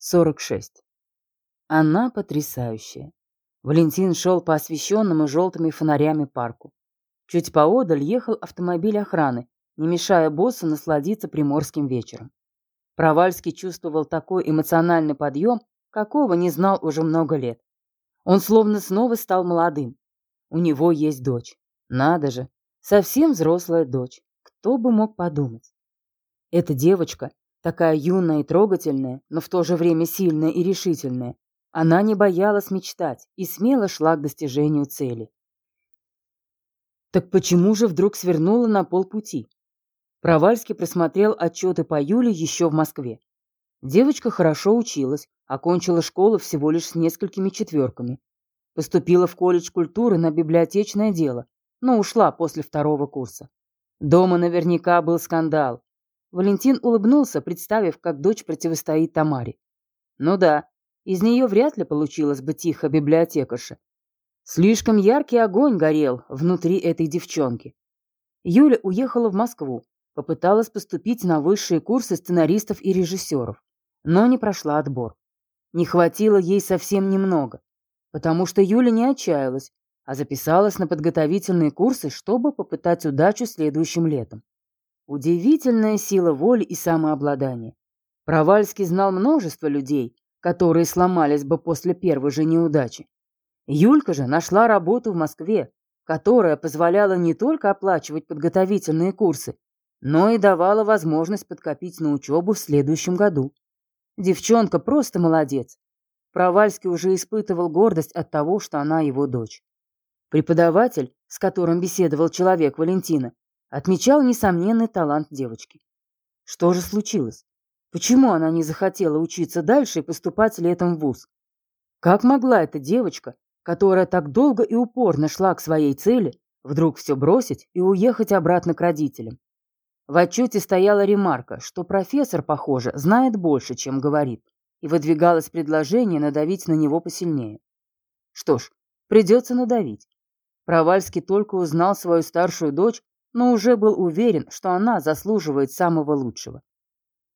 46. Она потрясающая. Валентин шел по освещенному желтыми фонарями парку. Чуть поодаль ехал автомобиль охраны, не мешая боссу насладиться приморским вечером. Провальский чувствовал такой эмоциональный подъем, какого не знал уже много лет. Он словно снова стал молодым. У него есть дочь. Надо же, совсем взрослая дочь. Кто бы мог подумать? Эта девочка Такая юная и трогательная, но в то же время сильная и решительная. Она не боялась мечтать и смело шла к достижению цели. Так почему же вдруг свернула на полпути? Провальский просмотрел отчеты по Юле еще в Москве. Девочка хорошо училась, окончила школу всего лишь с несколькими четверками. Поступила в колледж культуры на библиотечное дело, но ушла после второго курса. Дома наверняка был скандал, Валентин улыбнулся, представив, как дочь противостоит Тамаре. Ну да, из нее вряд ли получилось бы тихо библиотекарша. Слишком яркий огонь горел внутри этой девчонки. Юля уехала в Москву, попыталась поступить на высшие курсы сценаристов и режиссеров, но не прошла отбор. Не хватило ей совсем немного, потому что Юля не отчаялась, а записалась на подготовительные курсы, чтобы попытать удачу следующим летом. Удивительная сила воли и самообладания. Провальский знал множество людей, которые сломались бы после первой же неудачи. Юлька же нашла работу в Москве, которая позволяла не только оплачивать подготовительные курсы, но и давала возможность подкопить на учебу в следующем году. Девчонка просто молодец. Провальский уже испытывал гордость от того, что она его дочь. Преподаватель, с которым беседовал человек Валентина, отмечал несомненный талант девочки. Что же случилось? Почему она не захотела учиться дальше и поступать летом в вуз? Как могла эта девочка, которая так долго и упорно шла к своей цели, вдруг все бросить и уехать обратно к родителям? В отчете стояла ремарка, что профессор, похоже, знает больше, чем говорит, и выдвигалось предложение надавить на него посильнее. Что ж, придется надавить. Провальский только узнал свою старшую дочь но уже был уверен, что она заслуживает самого лучшего.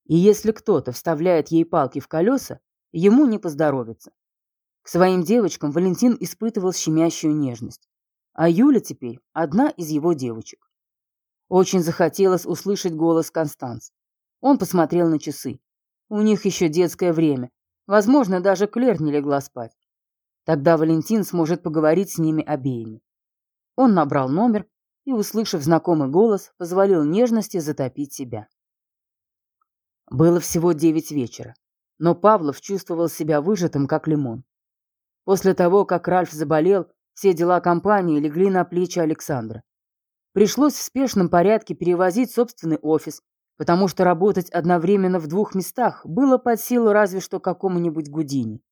И если кто-то вставляет ей палки в колеса, ему не поздоровится. К своим девочкам Валентин испытывал щемящую нежность, а Юля теперь одна из его девочек. Очень захотелось услышать голос Констанс. Он посмотрел на часы. У них еще детское время. Возможно, даже Клер не легла спать. Тогда Валентин сможет поговорить с ними обеими. Он набрал номер и, услышав знакомый голос, позволил нежности затопить себя. Было всего девять вечера, но Павлов чувствовал себя выжатым, как лимон. После того, как Ральф заболел, все дела компании легли на плечи Александра. Пришлось в спешном порядке перевозить собственный офис, потому что работать одновременно в двух местах было под силу разве что какому-нибудь Гудини.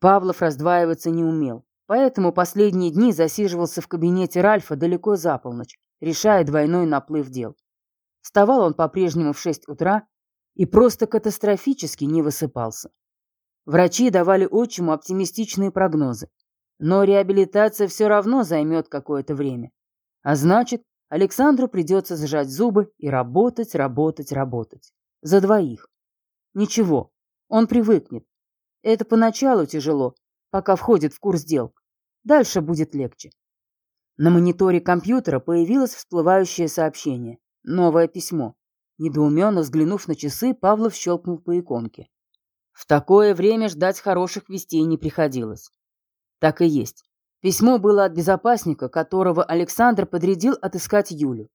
Павлов раздваиваться не умел. Поэтому последние дни засиживался в кабинете Ральфа далеко за полночь, решая двойной наплыв дел. Вставал он по-прежнему в 6 утра и просто катастрофически не высыпался. Врачи давали отчиму оптимистичные прогнозы, но реабилитация все равно займет какое-то время. А значит, Александру придется сжать зубы и работать, работать, работать. За двоих. Ничего, он привыкнет. Это поначалу тяжело, пока входит в курс дел. Дальше будет легче. На мониторе компьютера появилось всплывающее сообщение. Новое письмо. Недоуменно взглянув на часы, Павлов щелкнул по иконке. В такое время ждать хороших вестей не приходилось. Так и есть. Письмо было от безопасника, которого Александр подрядил отыскать Юлю.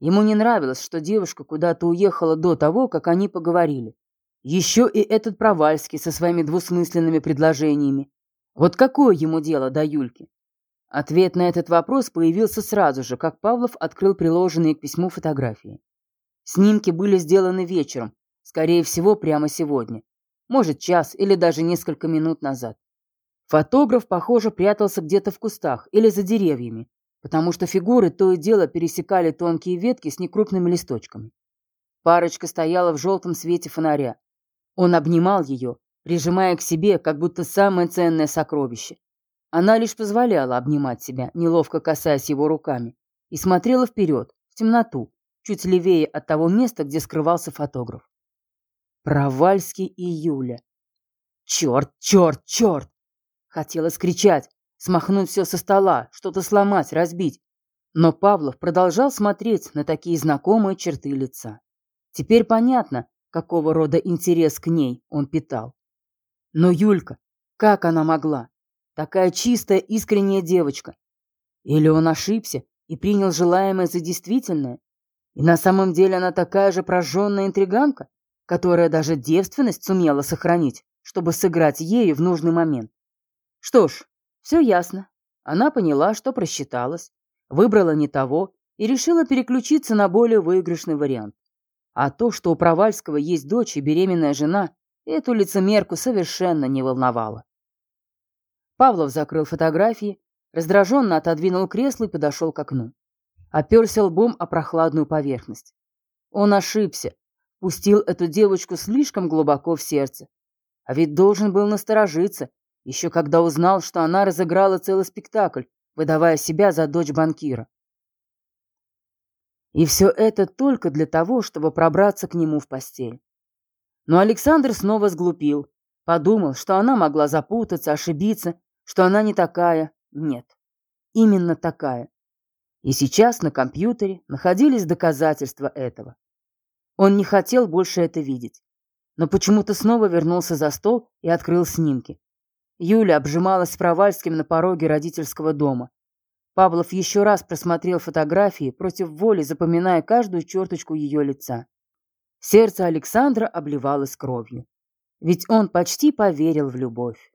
Ему не нравилось, что девушка куда-то уехала до того, как они поговорили. Еще и этот Провальский со своими двусмысленными предложениями. Вот какое ему дело до Юльки? Ответ на этот вопрос появился сразу же, как Павлов открыл приложенные к письму фотографии. Снимки были сделаны вечером, скорее всего, прямо сегодня. Может, час или даже несколько минут назад. Фотограф, похоже, прятался где-то в кустах или за деревьями, потому что фигуры то и дело пересекали тонкие ветки с некрупными листочками. Парочка стояла в желтом свете фонаря. Он обнимал ее, прижимая к себе, как будто самое ценное сокровище. Она лишь позволяла обнимать себя, неловко касаясь его руками, и смотрела вперед, в темноту, чуть левее от того места, где скрывался фотограф. Провальский и Юля. Черт, черт, черт! Хотелось кричать, смахнуть все со стола, что-то сломать, разбить. Но Павлов продолжал смотреть на такие знакомые черты лица. Теперь понятно, какого рода интерес к ней он питал. Но Юлька, как она могла? Такая чистая, искренняя девочка. Или он ошибся и принял желаемое за действительное? И на самом деле она такая же прожженная интриганка, которая даже девственность сумела сохранить, чтобы сыграть ею в нужный момент. Что ж, все ясно. Она поняла, что просчиталась, выбрала не того и решила переключиться на более выигрышный вариант. А то, что у Провальского есть дочь и беременная жена, эту лицемерку совершенно не волновало. Павлов закрыл фотографии, раздраженно отодвинул кресло и подошел к окну. Оперся лбом о прохладную поверхность. Он ошибся, пустил эту девочку слишком глубоко в сердце. А ведь должен был насторожиться, еще когда узнал, что она разыграла целый спектакль, выдавая себя за дочь банкира. И все это только для того, чтобы пробраться к нему в постель. Но Александр снова сглупил. Подумал, что она могла запутаться, ошибиться, что она не такая. Нет, именно такая. И сейчас на компьютере находились доказательства этого. Он не хотел больше это видеть. Но почему-то снова вернулся за стол и открыл снимки. Юля обжималась с Провальским на пороге родительского дома. Павлов еще раз просмотрел фотографии, против воли запоминая каждую черточку ее лица. Сердце Александра обливалось кровью. Ведь он почти поверил в любовь.